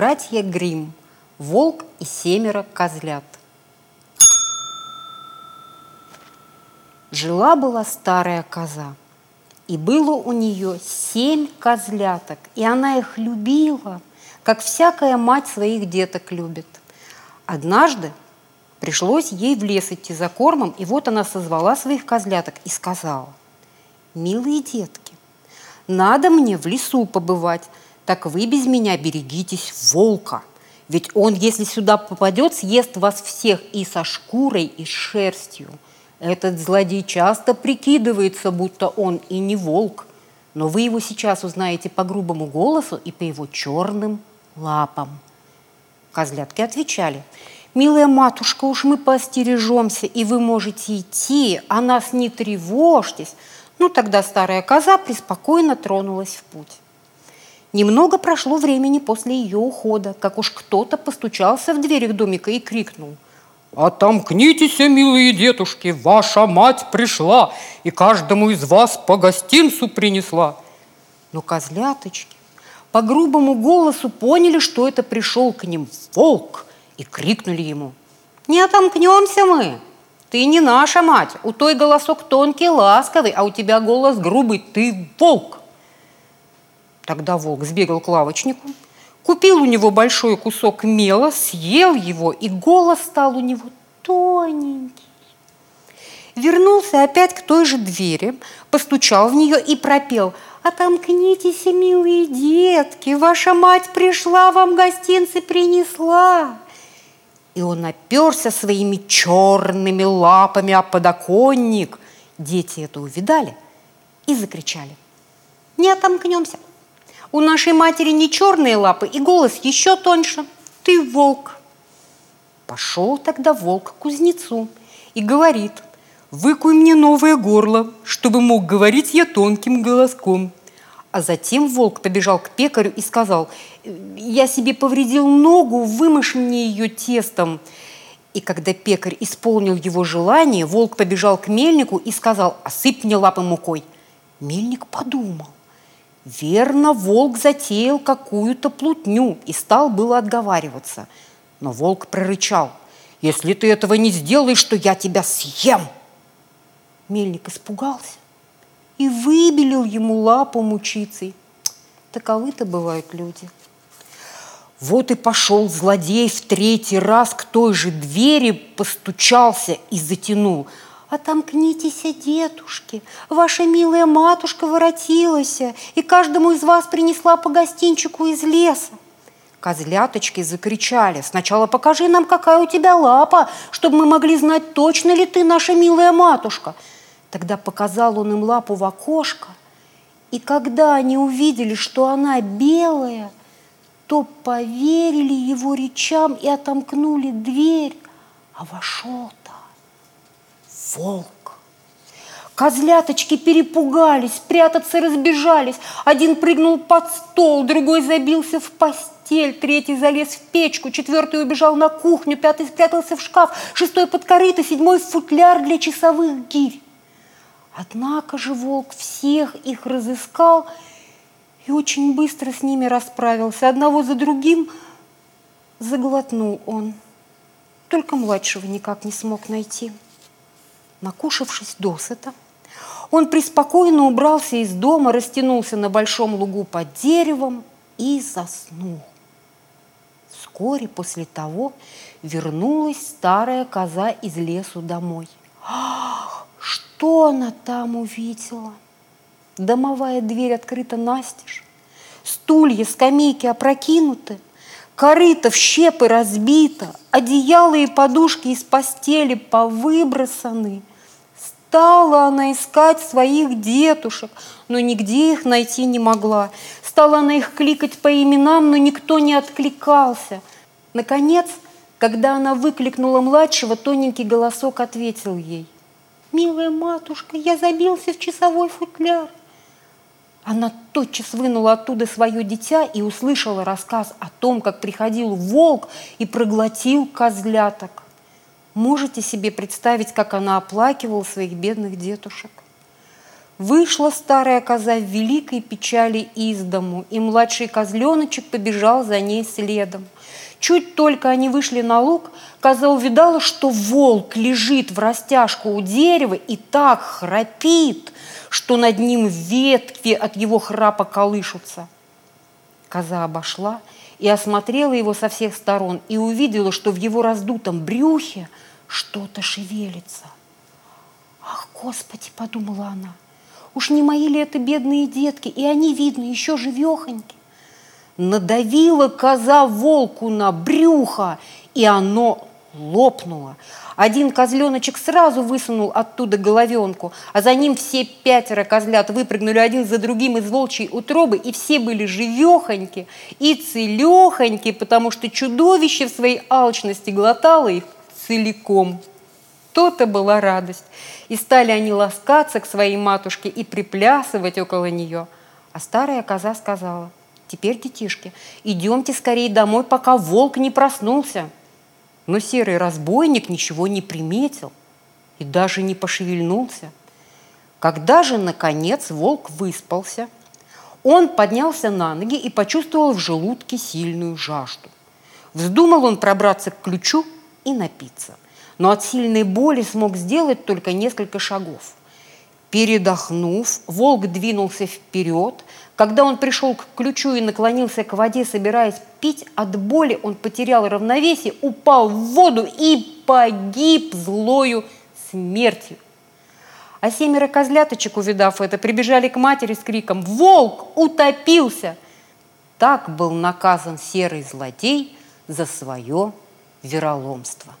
Братья Грим. Волк и семеро козлят. Жила-была старая коза, и было у нее семь козляток, и она их любила, как всякая мать своих деток любит. Однажды пришлось ей в лес идти за кормом, и вот она созвала своих козляток и сказала, «Милые детки, надо мне в лесу побывать, так вы без меня берегитесь волка. Ведь он, если сюда попадет, съест вас всех и со шкурой, и с шерстью. Этот злодей часто прикидывается, будто он и не волк. Но вы его сейчас узнаете по грубому голосу и по его черным лапам. Козлятки отвечали, «Милая матушка, уж мы поостережемся, и вы можете идти, а нас не тревожьтесь». Ну, тогда старая коза преспокойно тронулась в путь. Немного прошло времени после ее ухода, как уж кто-то постучался в дверь их домика и крикнул. «Отомкнитесь, милые дедушки, ваша мать пришла и каждому из вас по гостинцу принесла!» Но козляточки по грубому голосу поняли, что это пришел к ним волк, и крикнули ему. «Не отомкнемся мы! Ты не наша мать, у той голосок тонкий, ласковый, а у тебя голос грубый, ты волк!» Тогда волк сбегал к лавочнику, купил у него большой кусок мела, съел его, и голос стал у него тоненький. Вернулся опять к той же двери, постучал в нее и пропел «Отомкнитесь, милые детки, ваша мать пришла, вам гостинцы принесла». И он оперся своими черными лапами о подоконник. Дети это увидали и закричали «Не отомкнемся!» У нашей матери не черные лапы, и голос еще тоньше. Ты волк. Пошел тогда волк к кузнецу и говорит, выкуй мне новое горло, чтобы мог говорить я тонким голоском. А затем волк побежал к пекарю и сказал, я себе повредил ногу, вымышь мне ее тестом. И когда пекарь исполнил его желание, волк побежал к мельнику и сказал, осыпь мне лапы мукой. Мельник подумал, Верно, волк затеял какую-то плутню и стал было отговариваться. Но волк прорычал. «Если ты этого не сделаешь, то я тебя съем!» Мельник испугался и выбелил ему лапу мучицей. Таковы-то бывают люди. Вот и пошел злодей в третий раз к той же двери, постучался и затянул – Отомкнитесь, дедушки, ваша милая матушка воротилась, и каждому из вас принесла по гостинчику из леса. Козляточки закричали. Сначала покажи нам, какая у тебя лапа, чтобы мы могли знать, точно ли ты наша милая матушка. Тогда показал он им лапу в окошко, и когда они увидели, что она белая, то поверили его речам и отомкнули дверь, а вошел волк. Козляточки перепугались, прятаться разбежались. Один прыгнул под стол, другой забился в постель, третий залез в печку, четвертый убежал на кухню, пятый спрятался в шкаф, шестой под корыто, седьмой в футляр для часовых гирь. Однако же волк всех их разыскал и очень быстро с ними расправился. Одного за другим заглотнул он. Только младшего никак не смог найти. Накушавшись досыта, он преспокойно убрался из дома, растянулся на большом лугу под деревом и заснул. Вскоре после того вернулась старая коза из лесу домой. Ах, что она там увидела? Домовая дверь открыта настежь, стулья, скамейки опрокинуты – корыто в щепы разбито, одеяло и подушки из постели повыбросаны. Стала она искать своих детушек, но нигде их найти не могла. Стала она их кликать по именам, но никто не откликался. Наконец, когда она выкликнула младшего, тоненький голосок ответил ей. «Милая матушка, я забился в часовой футляр. Она тотчас вынула оттуда свое дитя и услышала рассказ о том, как приходил волк и проглотил козляток. Можете себе представить, как она оплакивала своих бедных детушек? Вышла старая коза в великой печали из дому, и младший козленочек побежал за ней следом. Чуть только они вышли на луг, коза увидала, что волк лежит в растяжку у дерева и так храпит, что над ним ветви от его храпа колышутся. Коза обошла и осмотрела его со всех сторон и увидела, что в его раздутом брюхе что-то шевелится. «Ах, Господи!» – подумала она – Уж не мои ли это бедные детки, и они, видно, еще живехоньки. Надавила коза волку на брюхо, и оно лопнуло. Один козленочек сразу высунул оттуда головенку, а за ним все пятеро козлят выпрыгнули один за другим из волчьей утробы, и все были живехоньки и целехоньки, потому что чудовище в своей алчности глотало их целиком. То-то была радость. И стали они ласкаться к своей матушке и приплясывать около нее. А старая коза сказала, теперь, детишки, идемте скорее домой, пока волк не проснулся. Но серый разбойник ничего не приметил и даже не пошевельнулся. Когда же, наконец, волк выспался, он поднялся на ноги и почувствовал в желудке сильную жажду. Вздумал он пробраться к ключу и напиться – но от сильной боли смог сделать только несколько шагов. Передохнув, волк двинулся вперед. Когда он пришел к ключу и наклонился к воде, собираясь пить, от боли он потерял равновесие, упал в воду и погиб злою смертью. А семеро козляточек, увидав это, прибежали к матери с криком «Волк утопился!» Так был наказан серый злодей за свое вероломство.